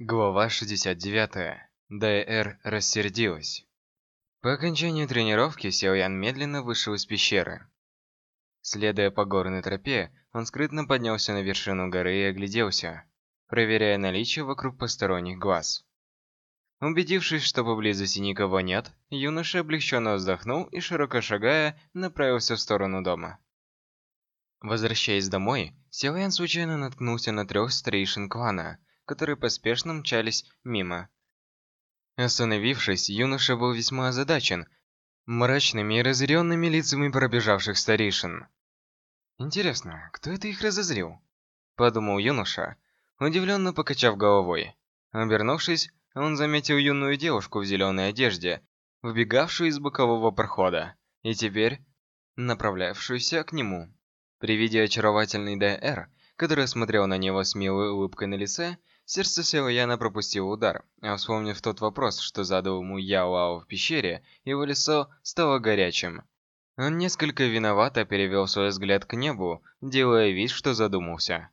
Глава 69. Дайэр рассердилась. По окончании тренировки Сяоян медленно вышел из пещеры. Следуя по горной тропе, он скрытно поднялся на вершину горы и огляделся, проверяя наличие вокруг посторонних глаз. Убедившись, что поблизости никого нет, юноша облегченно вздохнул и, широко шагая, направился в сторону дома. Возвращаясь домой, Сяоян случайно наткнулся на трех старейшин клана – которые поспешно мчались мимо. Остановившись, юноша был весьма озадачен мрачными и разъяренными лицами пробежавших старейшин. «Интересно, кто это их разозлил?» – подумал юноша, удивленно покачав головой. Обернувшись, он заметил юную девушку в зеленой одежде, выбегавшую из бокового прохода, и теперь направлявшуюся к нему. При виде очаровательной Д.Р., которая смотрела на него с милой улыбкой на лице, Сердце Силаяна пропустило удар, а вспомнив тот вопрос, что задал ему Яо в пещере, его лицо стало горячим. Он несколько виновато перевел свой взгляд к небу, делая вид, что задумался.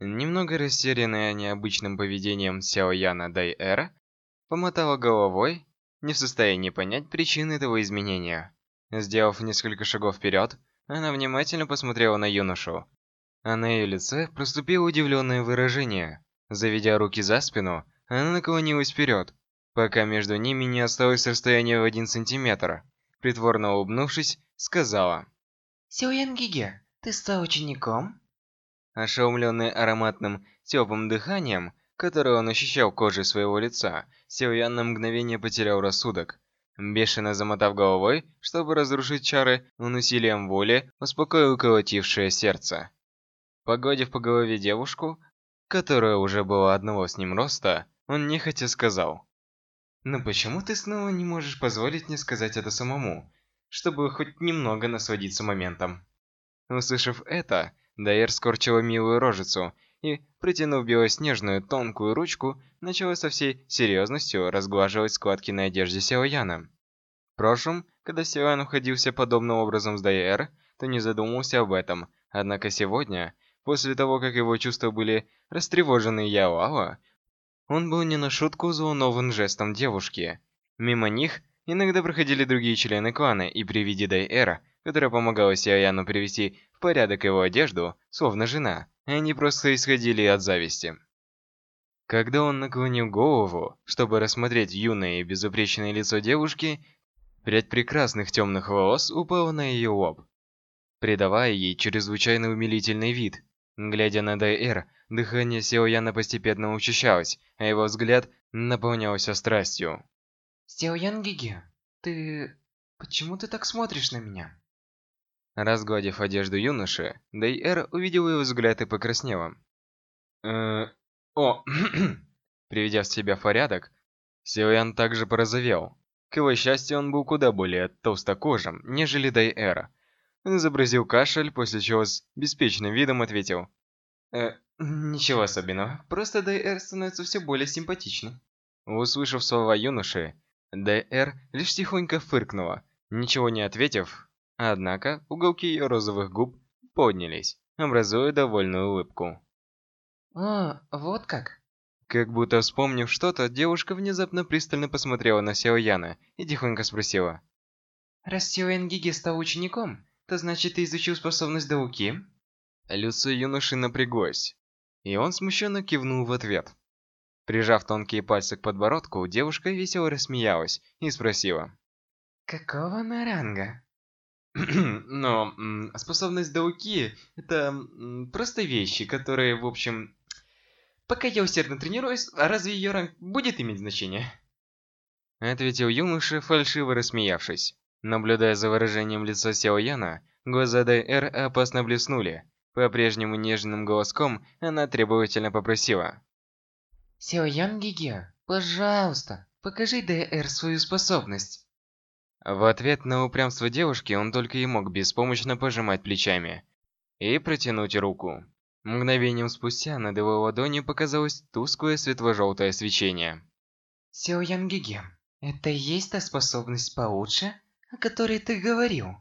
Немного растерянная необычным поведением Сяо Яна Дай-Эра, помотала головой, не в состоянии понять причины этого изменения. Сделав несколько шагов вперед, она внимательно посмотрела на юношу, а на ее лице проступило удивленное выражение. Заведя руки за спину, она наклонилась вперед, пока между ними не осталось расстояние в один сантиметр. Притворно улыбнувшись, сказала. «Сяоян Гиге, ты стал учеником?» Ошеломленный ароматным, теплым дыханием, которое он ощущал кожей своего лица, Сяоян на мгновение потерял рассудок. Бешено замотав головой, чтобы разрушить чары, он усилием воли успокоил колотившее сердце. Погодив по голове девушку, которая уже была одного с ним роста, он нехотя сказал. «Но почему ты снова не можешь позволить мне сказать это самому, чтобы хоть немного насладиться моментом?» Услышав это, Дайер скорчила милую рожицу и, протянув белоснежную тонкую ручку, начала со всей серьезностью разглаживать складки на одежде Силаяна. В прошлом, когда Силаян уходился подобным образом с Дайер, то не задумывался об этом, однако сегодня После того, как его чувства были растревожены Яоао, он был не на шутку взволнован жестом девушки. Мимо них иногда проходили другие члены клана, и при виде Дайэра, которая помогала Сиаяну привести в порядок его одежду, словно жена, они просто исходили от зависти. Когда он наклонил голову, чтобы рассмотреть юное и безупречное лицо девушки, прядь прекрасных темных волос упала на ее лоб, придавая ей чрезвычайно умилительный вид. Глядя на Дайэр, дыхание Сеояна постепенно учащалось, а его взгляд наполнялся страстью. Сеоян Гиги, ты... почему ты так смотришь на меня? Разгладив одежду юноши, Дайэр увидел его взгляд и покраснела. э О, Приведя в себя в порядок, Сеоян также порозовел. К его счастью, он был куда более толстокожим, нежели Дайэра, он изобразил кашель, после чего с беспечным видом ответил. «Э, ничего особенного, просто Д.Р. становится все более симпатичным». Услышав слова юноши, Д.Р. лишь тихонько фыркнула, ничего не ответив, однако уголки ее розовых губ поднялись, образуя довольную улыбку. «О, вот как?» Как будто вспомнив что-то, девушка внезапно пристально посмотрела на Сяо Яна и тихонько спросила. «Раз Сяо Гиги стал учеником, то значит, ты изучил способность Дауки? Лицо юноши напряглось, и он смущенно кивнул в ответ. Прижав тонкие пальцы к подбородку, девушка весело рассмеялась и спросила. «Какого наранга?» Но способность Дауки – это просто вещи, которые, в общем... Пока я усердно тренируюсь, а разве ее ранг будет иметь значение? Ответил юноша, фальшиво рассмеявшись. Наблюдая за выражением лица Сяо Яна, глаза Дай-Эр опасно блеснули. По-прежнему нежным голоском она требовательно попросила. «Сяо Ян Гиге, пожалуйста, покажи Дай-Эр свою способность». В ответ на упрямство девушки он только и мог беспомощно пожимать плечами и протянуть руку. Мгновением спустя над его ладонью показалось тусклое светло-желтое свечение. «Сяо Ян Гиге, это и есть та способность получше?» о которой ты говорил?»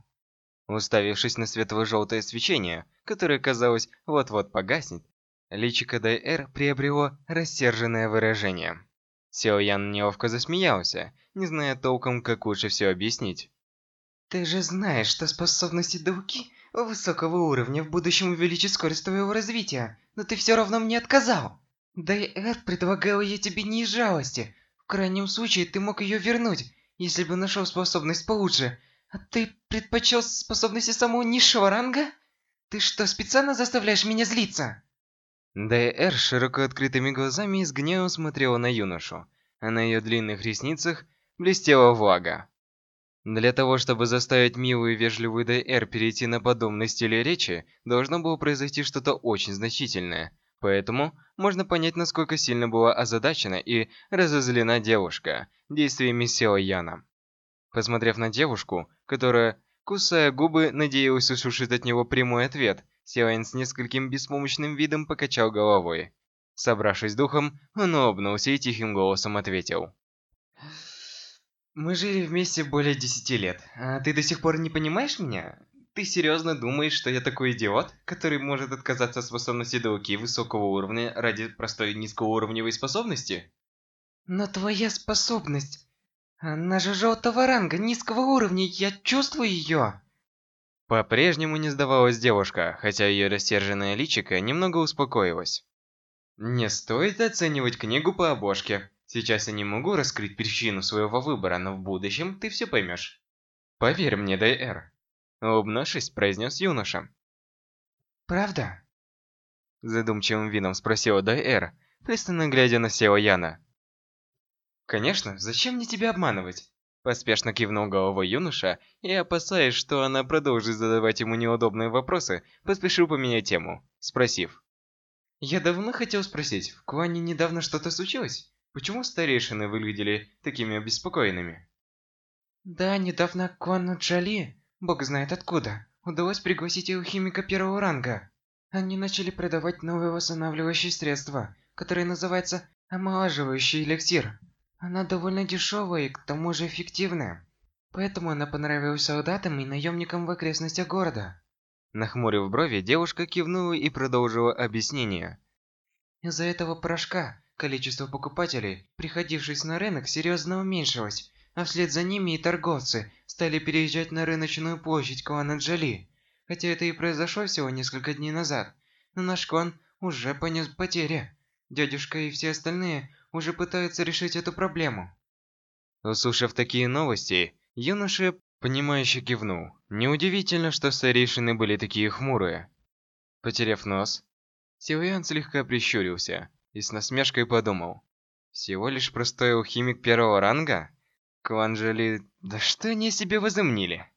Уставившись на светло-желтое свечение, которое, казалось, вот-вот погаснет, Личико Д.Р. приобрело рассерженное выражение. Сяо Ян неловко засмеялся, не зная толком, как лучше все объяснить. Ты же знаешь, что способности Дауки высокого уровня в будущем увеличат скорость твоего развития, но ты все равно мне отказал. Да и Эд предлагал я тебе не из жалости. В крайнем случае ты мог ее вернуть, если бы нашел способность получше. А ты предпочел способности самого низшего ранга? Ты что, специально заставляешь меня злиться? Д.Р. широко открытыми глазами и с гневом смотрела на юношу, а на ее длинных ресницах блестела влага. Для того, чтобы заставить милую и вежливую Д.Р. перейти на подобный стиль речи, должно было произойти что-то очень значительное. Поэтому можно понять, насколько сильно была озадачена и разозлена девушка действиями Сео Яна. Посмотрев на девушку, которая, кусая губы, надеялась услышать от него прямой ответ, Сеоин с нескольким беспомощным видом покачал головой. Собравшись духом, он улыбнулся и тихим голосом ответил. Мы жили вместе более десяти лет. А ты до сих пор не понимаешь меня? Ты серьезно думаешь, что я такой идиот, который может отказаться от способности Дауки высокого уровня ради простой низкоуровневой способности? Но твоя способность... Она же желтого ранга, низкого уровня, я чувствую ее. По-прежнему не сдавалась девушка, хотя ее рассерженное личико немного успокоилось. Не стоит оценивать книгу по обложке. Сейчас я не могу раскрыть причину своего выбора, но в будущем ты все поймешь. Поверь мне, Д.Р. Улыбнувшись, произнес юноша. Правда? Задумчивым видом спросила Д.Р., пристально глядя на Сео Яна. Конечно, зачем мне тебя обманывать? Поспешно кивнул головой юноша и, опасаясь, что она продолжит задавать ему неудобные вопросы, поспешил поменять тему, спросив. «Я давно хотел спросить, в клане недавно что-то случилось? Почему старейшины выглядели такими обеспокоенными? Да, недавно Куану Джали, бог знает откуда, удалось пригласить алхимика первого ранга. Они начали продавать новые восстанавливающие средства, которые называются омолаживающий эликсир. Она довольно дешевая и к тому же эффективная. Поэтому она понравилась солдатам и наемникам в окрестностях города. Нахмурив брови, девушка кивнула и продолжила объяснение. Из-за этого порошка Количество покупателей, приходивших на рынок, серьезно уменьшилось, а вслед за ними и торговцы стали переезжать на рыночную площадь клана Джоли. Хотя это и произошло всего несколько дней назад, но наш клан уже понес потери. Дядюшка и все остальные уже пытаются решить эту проблему. Услышав такие новости, юноша, понимающе кивнул. Неудивительно, что старейшины были такие хмурые. Потеряв нос, Силуян слегка прищурился и с насмешкой подумал. Всего лишь простой алхимик первого ранга? Клан Джоли... Да что они себе возомнили?